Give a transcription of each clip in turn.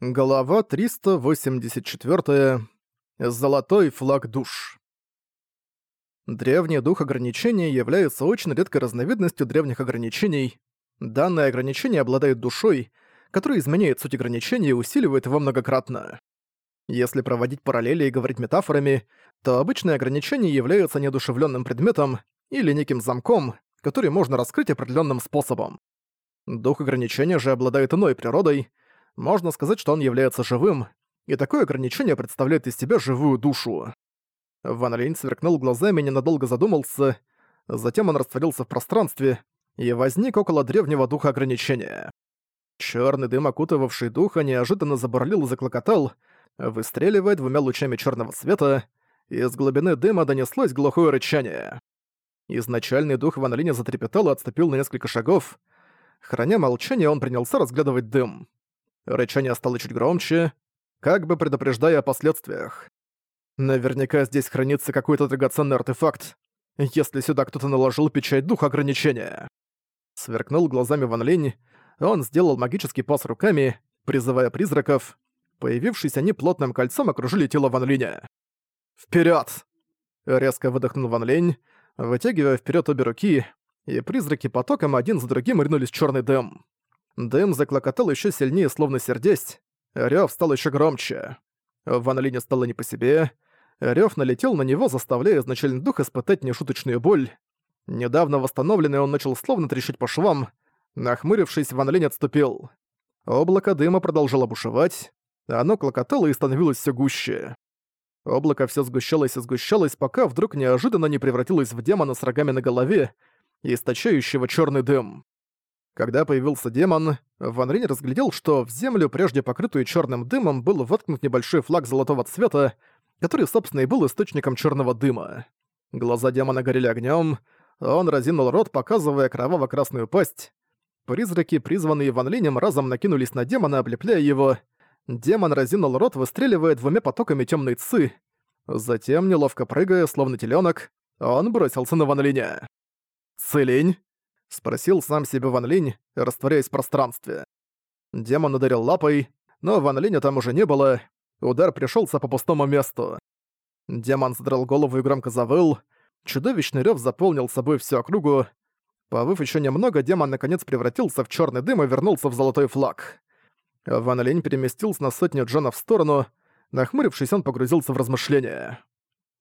Глава 384. Золотой флаг душ. Древний дух ограничения является очень редкой разновидностью древних ограничений. Данное ограничение обладает душой, которая изменяет суть ограничения и усиливает его многократно. Если проводить параллели и говорить метафорами, то обычное ограничение является неодушевленным предметом или неким замком, который можно раскрыть определенным способом. Дух ограничения же обладает иной природой — можно сказать, что он является живым, и такое ограничение представляет из себя живую душу. Ван Линь сверкнул глазами и ненадолго задумался, затем он растворился в пространстве и возник около древнего духа ограничения. Черный дым, окутывавший духа, неожиданно забурлил и заклокотал, выстреливая двумя лучами черного света, и из глубины дыма донеслось глухое рычание. Изначальный дух Ван Линя затрепетал и отступил на несколько шагов. Храня молчание, он принялся разглядывать дым. Рычание стало чуть громче, как бы предупреждая о последствиях. Наверняка здесь хранится какой-то драгоценный артефакт, если сюда кто-то наложил печать духа ограничения. Сверкнул глазами Ван Линь, он сделал магический пас руками, призывая призраков. Появившись, они плотным кольцом окружили тело Ван Линя. «Вперёд!» Резко выдохнул Ван Линь, вытягивая вперед обе руки, и призраки потоком один за другим ринулись в черный дым. Дым заклокотал еще сильнее, словно сердесть. Рёв стал еще громче. Ван Лине стало не по себе. Рёв налетел на него, заставляя изначальный дух испытать нешуточную боль. Недавно восстановленный он начал словно трещать по швам. Нахмурившись, Ван Линь отступил. Облако дыма продолжало бушевать. Оно клокотало и становилось все гуще. Облако все сгущалось и сгущалось, пока вдруг неожиданно не превратилось в демона с рогами на голове, источающего черный дым. Когда появился демон, Ван Ринь разглядел, что в землю, прежде покрытую черным дымом, был воткнут небольшой флаг золотого цвета, который, собственно, и был источником черного дыма. Глаза демона горели огнем, он разинул рот, показывая кроваво-красную пасть. Призраки, призванные Ван Линем, разом накинулись на демона, облепляя его. Демон разинул рот, выстреливая двумя потоками темной цы. Затем, неловко прыгая, словно теленок, он бросился на Ван Линя. «Цилинь!» Спросил сам себе Ван Линь, растворяясь в пространстве. Демон ударил лапой, но Ван Линя там уже не было, удар пришелся по пустому месту. Демон задрал голову и громко завыл, чудовищный рев заполнил собой всю округу. Повыв еще немного, демон наконец превратился в черный дым и вернулся в золотой флаг. Ван Линь переместился на сотню Джона в сторону, нахмурившись, он погрузился в размышления.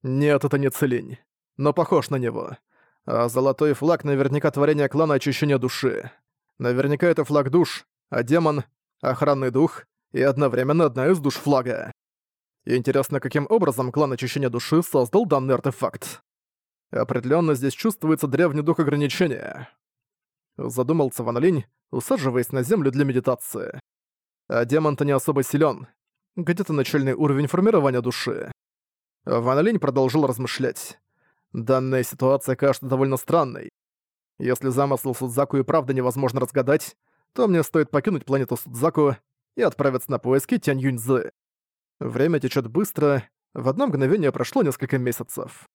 Нет, это не Целинь, но похож на него. А золотой флаг наверняка творение клана очищения души. Наверняка это флаг душ, а демон — охранный дух и одновременно одна из душ флага. Интересно, каким образом клан очищения души создал данный артефакт. Определенно здесь чувствуется древний дух ограничения. Задумался Ван Линь, усаживаясь на землю для медитации. А демон-то не особо силен. Где-то начальный уровень формирования души. Ван Линь продолжил размышлять. Данная ситуация кажется довольно странной. Если замысел Судзаку и правда невозможно разгадать, то мне стоит покинуть планету Судзаку и отправиться на поиски Тянь Юньзы. Время течет быстро, в одно мгновение прошло несколько месяцев.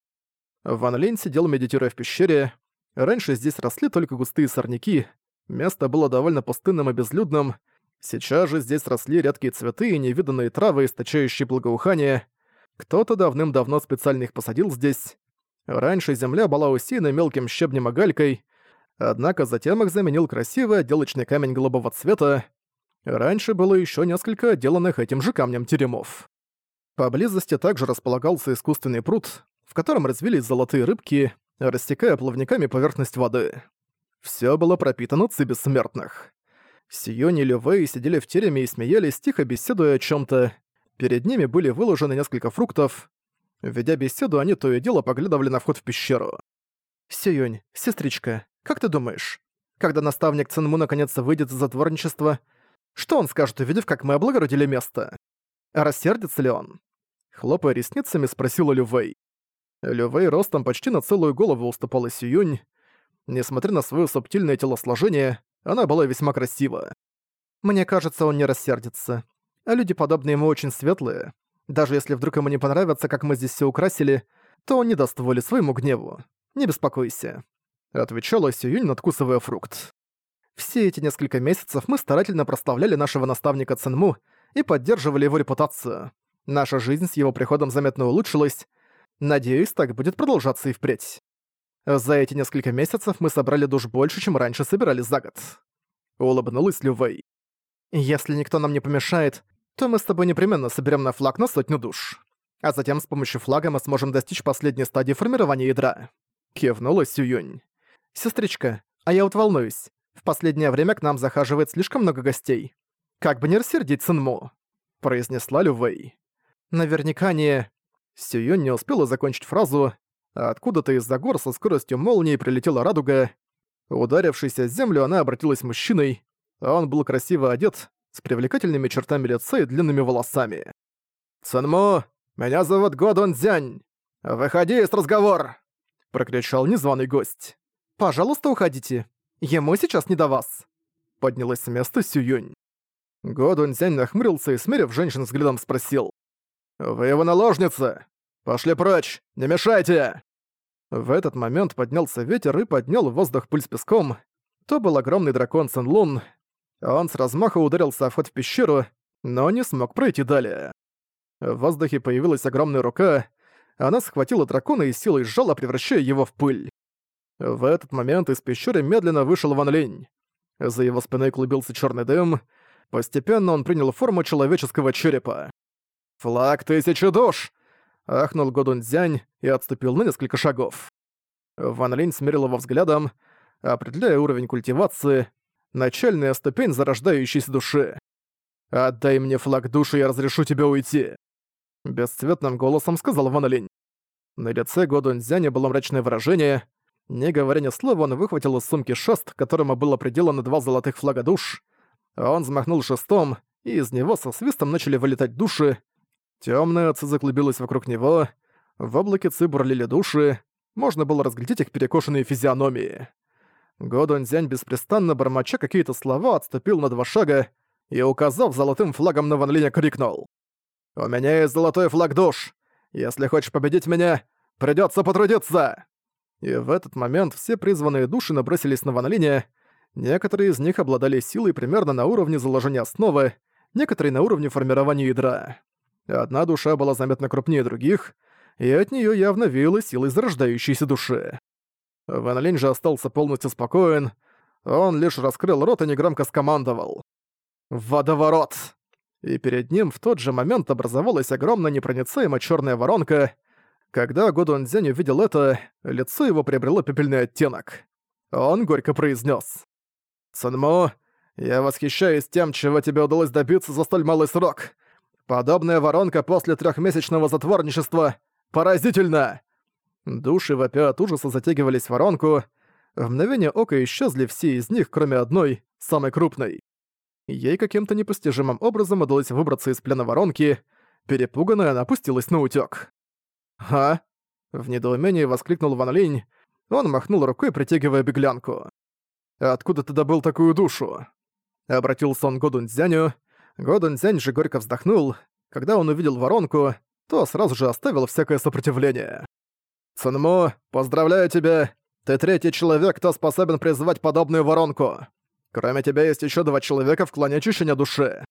Ван Линь сидел медитируя в пещере. Раньше здесь росли только густые сорняки, место было довольно пустынным и безлюдным. Сейчас же здесь росли редкие цветы и невиданные травы, источающие благоухание. Кто-то давным-давно специально их посадил здесь. Раньше земля была усеяна мелким щебнем и галькой, однако затем их заменил красивый отделочный камень голубого цвета. Раньше было еще несколько отделанных этим же камнем теремов. Поблизости также располагался искусственный пруд, в котором развились золотые рыбки, растекая плавниками поверхность воды. Все было пропитано ци бессмертных. Сиони и Лювей сидели в тереме и смеялись, тихо беседуя о чем то Перед ними были выложены несколько фруктов, Ведя беседу, они то и дело поглядывали на вход в пещеру. «Сююнь, сестричка, как ты думаешь, когда наставник Цинму наконец выйдет из затворничества, что он скажет, увидев, как мы облагородили место? Рассердится ли он?» Хлопая ресницами, спросила Лювей. Лювей ростом почти на целую голову уступала Сююнь. Несмотря на свое субтильное телосложение, она была весьма красива. «Мне кажется, он не рассердится. А люди, подобные ему, очень светлые. Даже если вдруг ему не понравится, как мы здесь все украсили, то он не даст воли своему гневу. Не беспокойся», — отвечала Сююнь, надкусывая фрукт. «Все эти несколько месяцев мы старательно прославляли нашего наставника Цинму, и поддерживали его репутацию. Наша жизнь с его приходом заметно улучшилась. Надеюсь, так будет продолжаться и впредь. За эти несколько месяцев мы собрали душ больше, чем раньше собирали за год. Улыбнулась Лювей. Если никто нам не помешает, то мы с тобой непременно соберем на флаг на сотню душ. А затем с помощью флага мы сможем достичь последней стадии формирования ядра. Кивнула Сююнь. Сестричка, а я вот волнуюсь. В последнее время к нам захаживает слишком много гостей. Как бы не рассердить Сынму, произнесла Лювей. Наверняка не... Сююнь не успела закончить фразу, а откуда-то из-за гор со скоростью молнии прилетела радуга. Ударившись о землю, она обратилась мужчиной, он был красиво одет, с привлекательными чертами лица и длинными волосами. «Санмо, меня зовут Годун Дзянь! Выходи из разговор!» — прокричал незваный гость. «Пожалуйста, уходите. Ему сейчас не до вас!» Поднялась с места Сююнь. Годун Дзянь нахмурился и, смерив женщин взглядом, спросил. «Вы его наложница? Пошли прочь! Не мешайте!» В этот момент поднялся ветер и поднял в воздух пыль с песком. То был огромный дракон Сен-Лун. Он с размаха ударился о вход в пещеру, но не смог пройти далее. В воздухе появилась огромная рука, она схватила дракона и силой сжала, превращая его в пыль. В этот момент из пещеры медленно вышел Ван Линь. За его спиной клубился черный дым. Постепенно он принял форму человеческого черепа. «Флаг тысячи душ!» ахнул Годунцзянь и отступил на несколько шагов. Ван Линь смерил его взглядом, определяя уровень культивации, начальная ступень зарождающейся души. «Отдай мне флаг души, я разрешу тебе уйти!» Бесцветным голосом сказал Ван Линь. На лице Годунцзяня было мрачное выражение. Не говоря ни слова, он выхватил из сумки шест, которому было приделано два золотых флага душ. Он взмахнул шестом, и из него со свистом начали вылетать души, Темная отца заклубилась вокруг него, в облаке ци бурлили души, можно было разглядеть их перекошенные физиономии. Годунзянь беспрестанно бормоча какие-то слова отступил на два шага и, указав золотым флагом на Ван Линя, крикнул. «У меня есть золотой флаг душ! Если хочешь победить меня, придётся потрудиться!» И в этот момент все призванные души набросились на Ван Линя, некоторые из них обладали силой примерно на уровне заложения основы, некоторые на уровне формирования ядра. Одна душа была заметно крупнее других, и от нее явно веяло силой зарождающейся души. Ван Линь же остался полностью спокоен, он лишь раскрыл рот и негромко скомандовал. «Водоворот!» И перед ним в тот же момент образовалась огромная непроницаемая черная воронка. Когда Годун Дзянь увидел это, лицо его приобрело пепельный оттенок. Он горько произнес: «Цунмо, я восхищаюсь тем, чего тебе удалось добиться за столь малый срок. Подобная воронка после трехмесячного затворничества поразительно! Души вопя от ужаса затягивались в воронку. В мгновение ока исчезли все из них, кроме одной, самой крупной. Ей каким-то непостижимым образом удалось выбраться из плена воронки. Перепуганная, она опустилась на утёк. «А?» — в недоумении воскликнул Ван Линь. Он махнул рукой, притягивая беглянку. «Откуда ты добыл такую душу?» Обратился он к Годунцзяню. Годун Цзянь же горько вздохнул. Когда он увидел воронку, то сразу же оставил всякое сопротивление. «Цунмо, поздравляю тебя! Ты третий человек, кто способен призвать подобную воронку. Кроме тебя есть еще два человека в клане очищения души.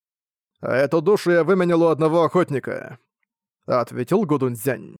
А эту душу я выменил у одного охотника», — ответил Годунцзянь.